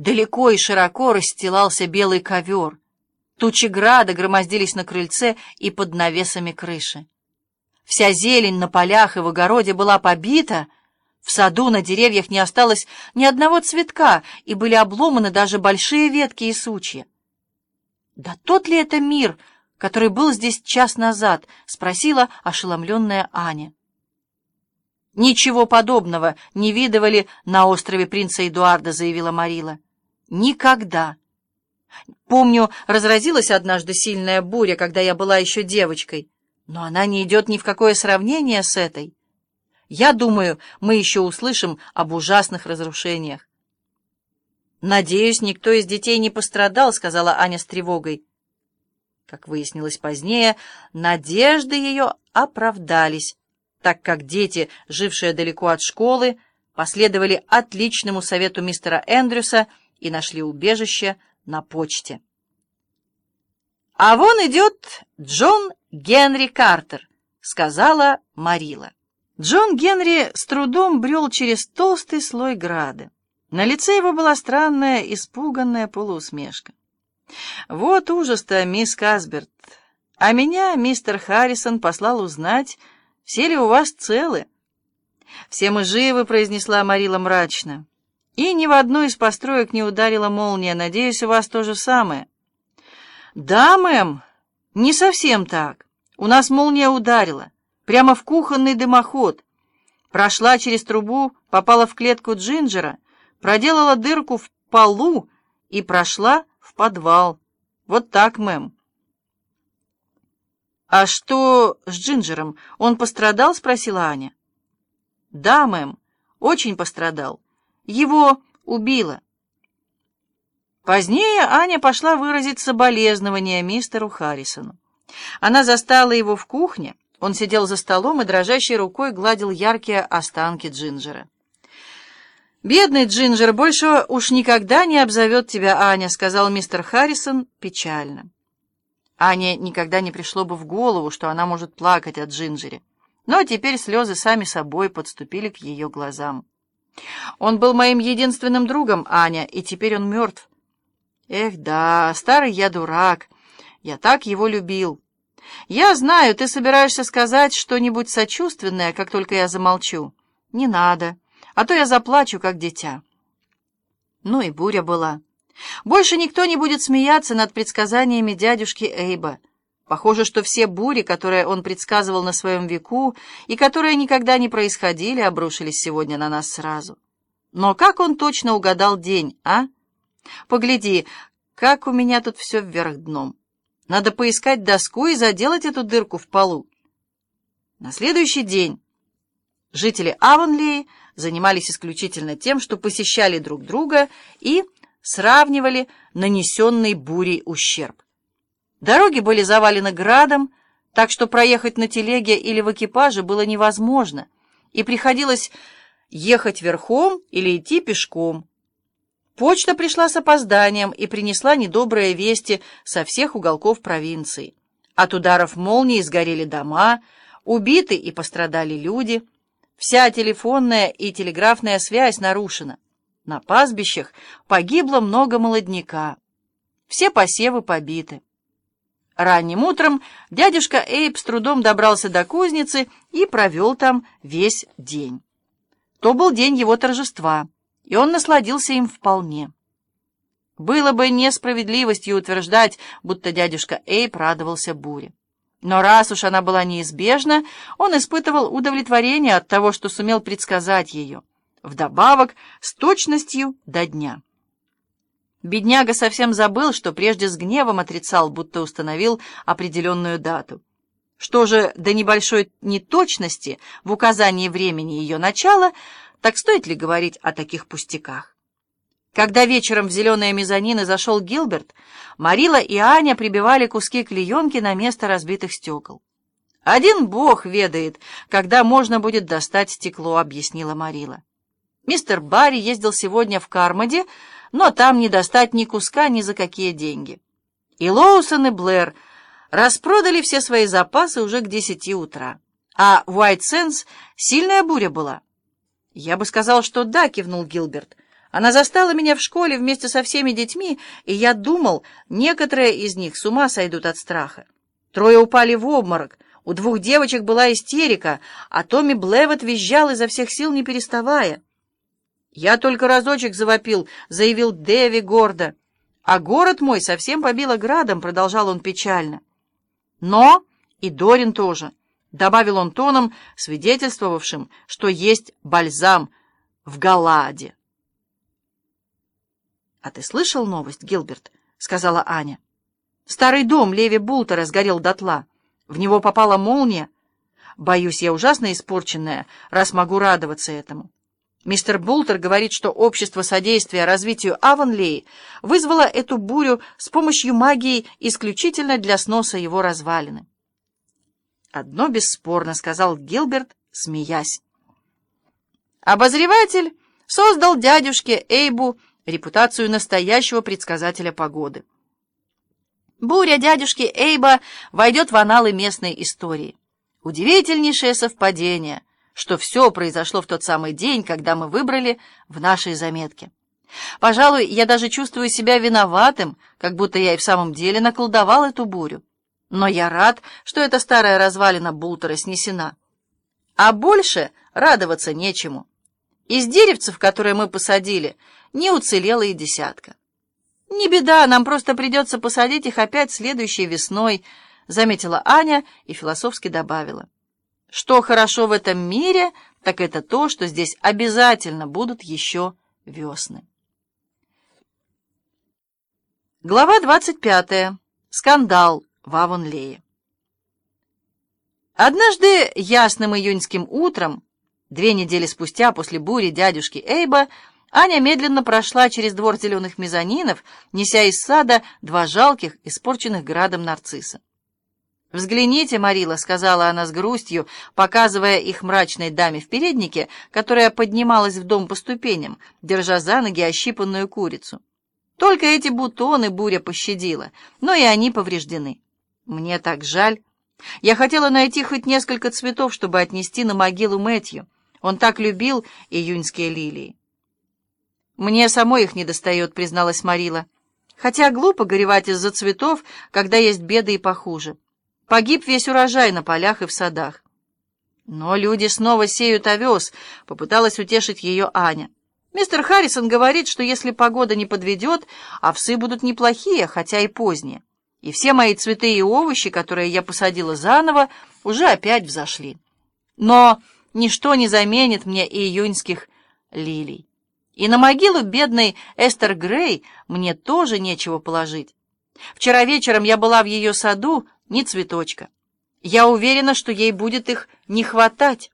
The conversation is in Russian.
Далеко и широко расстилался белый ковер. Тучи града громоздились на крыльце и под навесами крыши. Вся зелень на полях и в огороде была побита, в саду на деревьях не осталось ни одного цветка, и были обломаны даже большие ветки и сучья. «Да тот ли это мир, который был здесь час назад?» — спросила ошеломленная Аня. «Ничего подобного не видывали на острове принца Эдуарда», — заявила Марила. «Никогда». Помню, разразилась однажды сильная буря, когда я была еще девочкой, но она не идет ни в какое сравнение с этой. Я думаю, мы еще услышим об ужасных разрушениях. «Надеюсь, никто из детей не пострадал», — сказала Аня с тревогой. Как выяснилось позднее, надежды ее оправдались так как дети, жившие далеко от школы, последовали отличному совету мистера Эндрюса и нашли убежище на почте. «А вон идет Джон Генри Картер», — сказала Марила. Джон Генри с трудом брел через толстый слой града. На лице его была странная, испуганная полуусмешка. «Вот ужас-то, мисс Касберт. А меня мистер Харрисон послал узнать, все ли у вас целы?» «Все мы живы», — произнесла Марила мрачно. «И ни в одну из построек не ударила молния. Надеюсь, у вас то же самое». «Да, мэм, не совсем так. У нас молния ударила. Прямо в кухонный дымоход. Прошла через трубу, попала в клетку Джинджера, проделала дырку в полу и прошла в подвал. Вот так, мэм». «А что с Джинджером? Он пострадал?» — спросила Аня. «Да, мэм, очень пострадал. Его убило». Позднее Аня пошла выразить соболезнования мистеру Харрисону. Она застала его в кухне. Он сидел за столом и дрожащей рукой гладил яркие останки Джинджера. «Бедный Джинджер больше уж никогда не обзовет тебя Аня», — сказал мистер Харрисон печально. Ане никогда не пришло бы в голову, что она может плакать от Джинджере. Но теперь слезы сами собой подступили к ее глазам. Он был моим единственным другом, Аня, и теперь он мертв. Эх, да, старый я дурак. Я так его любил. Я знаю, ты собираешься сказать что-нибудь сочувственное, как только я замолчу. Не надо, а то я заплачу, как дитя. Ну и буря была. Больше никто не будет смеяться над предсказаниями дядюшки Эйба. Похоже, что все бури, которые он предсказывал на своем веку и которые никогда не происходили, обрушились сегодня на нас сразу. Но как он точно угадал день, а? Погляди, как у меня тут все вверх дном. Надо поискать доску и заделать эту дырку в полу. На следующий день жители Авонлии занимались исключительно тем, что посещали друг друга и сравнивали нанесенный бурей ущерб. Дороги были завалены градом, так что проехать на телеге или в экипаже было невозможно, и приходилось ехать верхом или идти пешком. Почта пришла с опозданием и принесла недобрые вести со всех уголков провинции. От ударов молнии сгорели дома, убиты и пострадали люди, вся телефонная и телеграфная связь нарушена. На пастбищах погибло много молодняка. Все посевы побиты. Ранним утром дядюшка Эйб с трудом добрался до кузницы и провел там весь день. То был день его торжества, и он насладился им вполне. Было бы несправедливостью утверждать, будто дядюшка Эйб радовался буре. Но раз уж она была неизбежна, он испытывал удовлетворение от того, что сумел предсказать ее вдобавок с точностью до дня. Бедняга совсем забыл, что прежде с гневом отрицал, будто установил определенную дату. Что же до небольшой неточности в указании времени ее начала, так стоит ли говорить о таких пустяках? Когда вечером в зеленые мезонины зашел Гилберт, Марила и Аня прибивали куски клеенки на место разбитых стекол. «Один бог ведает, когда можно будет достать стекло», — объяснила Марила. Мистер Барри ездил сегодня в Кармоде, но там не достать ни куска ни за какие деньги. И Лоусон, и Блэр распродали все свои запасы уже к десяти утра. А в Уайт Сенс сильная буря была. «Я бы сказал, что да», — кивнул Гилберт. Она застала меня в школе вместе со всеми детьми, и я думал, некоторые из них с ума сойдут от страха. Трое упали в обморок, у двух девочек была истерика, а Томми Блевет визжал изо всех сил, не переставая. «Я только разочек завопил», — заявил Дэви гордо. «А город мой совсем побило градом», — продолжал он печально. «Но и Дорин тоже», — добавил он тоном, свидетельствовавшим, что есть бальзам в Галаде. «А ты слышал новость, Гилберт?» — сказала Аня. «Старый дом Леви Бултера сгорел дотла. В него попала молния. Боюсь, я ужасно испорченная, раз могу радоваться этому». Мистер Бултер говорит, что общество содействия развитию Аванлеи вызвало эту бурю с помощью магии исключительно для сноса его развалины. «Одно бесспорно», — сказал Гилберт, смеясь. Обозреватель создал дядюшке Эйбу репутацию настоящего предсказателя погоды. Буря дядюшки Эйба войдет в аналы местной истории. Удивительнейшее совпадение, что все произошло в тот самый день, когда мы выбрали в нашей заметке. Пожалуй, я даже чувствую себя виноватым, как будто я и в самом деле наколдовал эту бурю. Но я рад, что эта старая развалина Бултера снесена. А больше радоваться нечему. Из деревцев, которые мы посадили, не уцелела и десятка. «Не беда, нам просто придется посадить их опять следующей весной», — заметила Аня и философски добавила. «Что хорошо в этом мире, так это то, что здесь обязательно будут еще весны». Глава двадцать пятая. Скандал в Авонлее. Однажды ясным июньским утром, две недели спустя после бури дядюшки Эйба, Аня медленно прошла через двор зеленых мезонинов, неся из сада два жалких, испорченных градом нарцисса. «Взгляните, Марила», — сказала она с грустью, показывая их мрачной даме в переднике, которая поднималась в дом по ступеням, держа за ноги ощипанную курицу. «Только эти бутоны буря пощадила, но и они повреждены. Мне так жаль. Я хотела найти хоть несколько цветов, чтобы отнести на могилу Мэтью. Он так любил июньские лилии». «Мне самой их не достает», — призналась Марила. «Хотя глупо горевать из-за цветов, когда есть беды и похуже. Погиб весь урожай на полях и в садах». «Но люди снова сеют овес», — попыталась утешить ее Аня. «Мистер Харрисон говорит, что если погода не подведет, овсы будут неплохие, хотя и поздние. И все мои цветы и овощи, которые я посадила заново, уже опять взошли. Но ничто не заменит мне июньских лилий». И на могилу бедной Эстер Грей мне тоже нечего положить. Вчера вечером я была в ее саду, ни цветочка. Я уверена, что ей будет их не хватать.